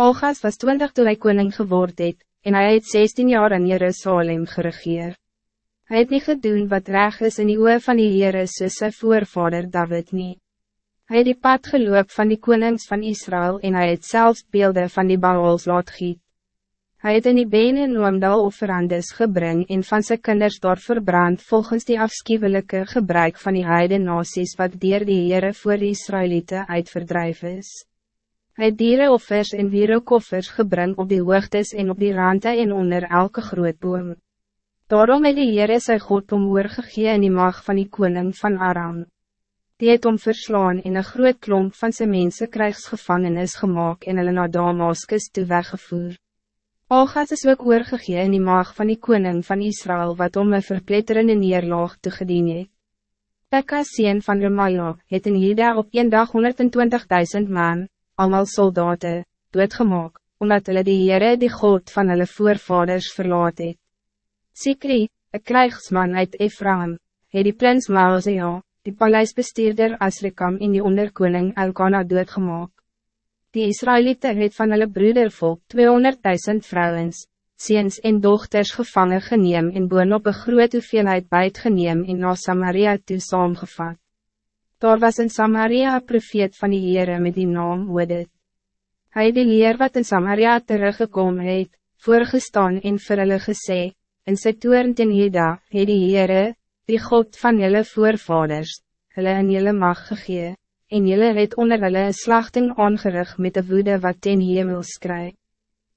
Algas was twintig toen hij koning geword het, en hij het 16 jaar in Jerusalem geregeer. Hij het niet gedoen wat reg is in die oor van die Heere soos sy voorvader David niet. Hij het die pad geloop van die konings van Israël en hij het zelfs beelden van die Baals laat giet. Hij het in die bene noemdal offerandes gebring en van zijn kinders daar verbrand volgens die afschuwelijke gebruik van die heide nasies wat dier die Heere voor die Israëlieten uitverdrijf is. Hij het dierenoffers en wierokoffers gebring op die hoogtes en op die rande en onder elke groot boom. Daarom het die Heere sy God om oorgegee in die mag van die koning van Aram. Die het om verslaan en een groot klomp van zijn mensen krijgsgevangenis gemaakt en hulle na Damaskus toe weggevoer. Algas is ook oorgegee in die mag van die koning van Israël wat om een verpletterende neerlaag te gedien het. Pekka van Remaja het in Jeda op een dag 120.000 man, allemaal soldaten, doodgemaak, omdat hulle die Heere die God van hulle voorvaders verlaat het. Sikri, een krijgsman uit Ephraim, het die prins Maazia, die paleisbestuurder Asrikam in die onderkoning Elkana doodgemaak. Die Israëlieten het van hulle broedervolk 200.000 vrouwens, ziens en dochters gevangen geneem en boon op een groot hoeveelheid buit geneem en na Samaria toe saamgevat. Daar was in Samaria profeet van die Heere met die naam Hoedit. Hij het die leer wat in Samaria teruggekomen het, voorgestaan en vir hulle gesê, in sy toern ten Heda, het die Heere, die God van julle voorvaders, hulle in julle mag gegee, en julle het onder hulle een slachting aangerig met de woede wat ten hemel skry.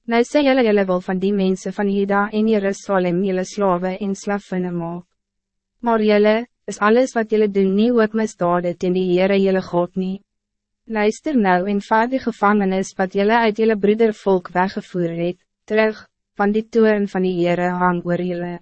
Nou sê julle julle wil van die mensen van Heda en Jerusalem julle slawe en slavinne maak. Maar julle, is alles wat jullie doen niet ook misdade teen die Heere jylle God nie. Luister nou en vaar die gevangenis wat jullie uit jullie broedervolk weggevoer het, terug, van die toren van die Heere hang oor jylle.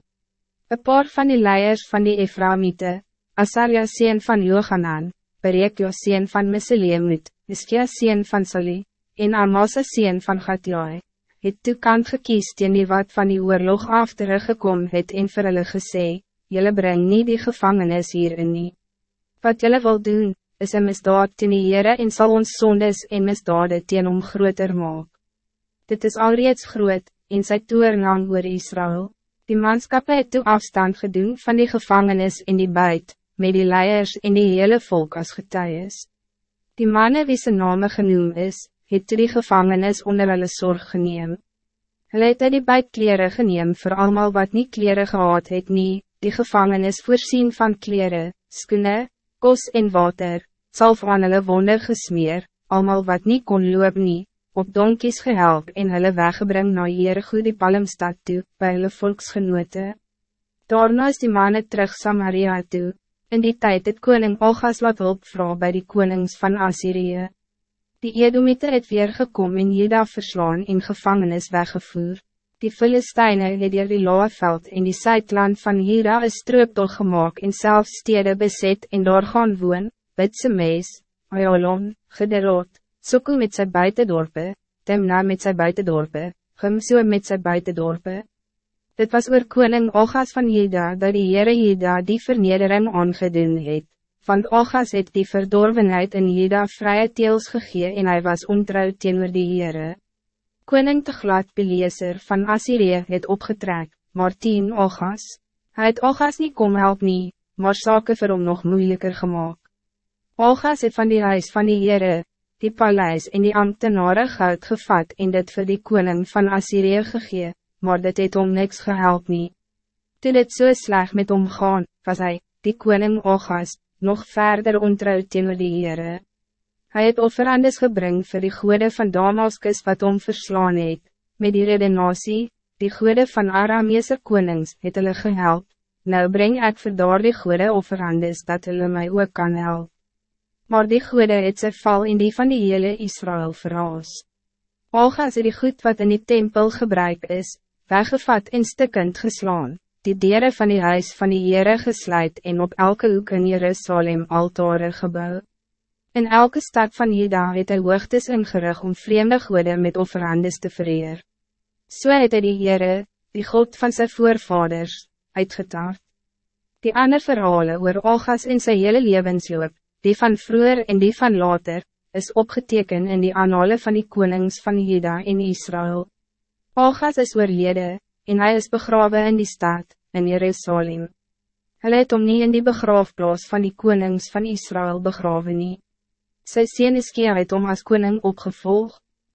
Een paar van die leiers van die Ephraimite, Asaria sien van Johanan, Berekio sien van Meseleemut, Iskia sien van Sali, en Amasa sien van Gatjaai, het toekant gekies teen die wat van die oorlog af teruggekom het en vir hulle gesê, jullie breng niet die gevangenis hierin nie. Wat jullie wil doen, is een misdaad teen die en sal ons sondes en misdade teen om groter maak. Dit is alreeds groot, en sy toer lang oor Israël. Die manskappe het toe afstand gedoen van die gevangenis in die buit, met die leiers en die hele volk als getuies. Die mannen wie zijn name genoem is, het toe die gevangenis onder hulle zorg geneem. Hulle het die buitkleren geneem voor allemaal wat niet kleren gehad het nie, die gevangenis voorzien van kleren, skoene, kos en water, sal van hulle wonder gesmeer, allemaal wat niet kon loop nie, op donkies gehelp en hulle weggebring na Jericho die Palmstad toe, by hulle volksgenote. Daarna is die manne terug Samaria toe, in die tijd het koning Olgas laat hulp vrouw bij die konings van Assyrië. Die Edomite het weer gekom en Jeda verslaan en gevangenis weggevoerd. Die Filisteine het dier die Loaveld in die Zuidland van Hira een strooptol gemaakt en zelf stede beset en daar gaan woon, Bitse Mees, Ayolon, Gederot, Sokkel met sy buitendorpe, Temna met sy buitendorpe, Gimso met sy buitendorpe. Dit was oor koning Ogas van Hida dat die Heere Hida die vernedering aangedoen het, want Ogas het die verdorvenheid in Hida vrije teels gegee en hij was ontrouw teenoor die Heere. Koning te glad Beleeser van Assyrië het opgetrek, maar tien Ogas. Hij het Ogas niet kom help nie, maar zaken vir hom nog moeilijker gemaakt. Ogas het van die huis van die Heere, die paleis en die ambtenare goud gevat en dit vir die koning van Assyrië gegee, maar dit het om niks gehelp nie. Toen het so sleg met hom gaan, was hij, die koning Ogas, nog verder ontrouw teenoor die Heere. Hij het offerandes gebring vir die goede van Damaskus wat om verslaan het, met die redenatie, die goede van Arameese konings het hulle gehelp, nou breng ik vir daar die goede offerandes dat hulle my ook kan help. Maar die goede het sy val in die van die hele Israël verhaas. Algas het die goed wat in die tempel gebruik is, weggevat en stikkend geslaan, die dere van die huis van die Heere gesluit en op elke hoek in Jerusalem altare gebouwd. In elke stad van Juda het hy hoogtes ingerig om vreemde goede met offerandes te vereer. So het hy die Heere, die God van zijn voorvaders, uitgetaard. Die ander verhalen oor Olgas in sy hele levensloop, die van vroeger en die van later, is opgeteken in die anale van die konings van Juda en Israël. Agas is oorlede, en hij is begraven in die stad, in Jerusalem. Hij het om niet in die begraafplaats van die konings van Israël begraven nie. Sy sien is het om as koning opgevolgd.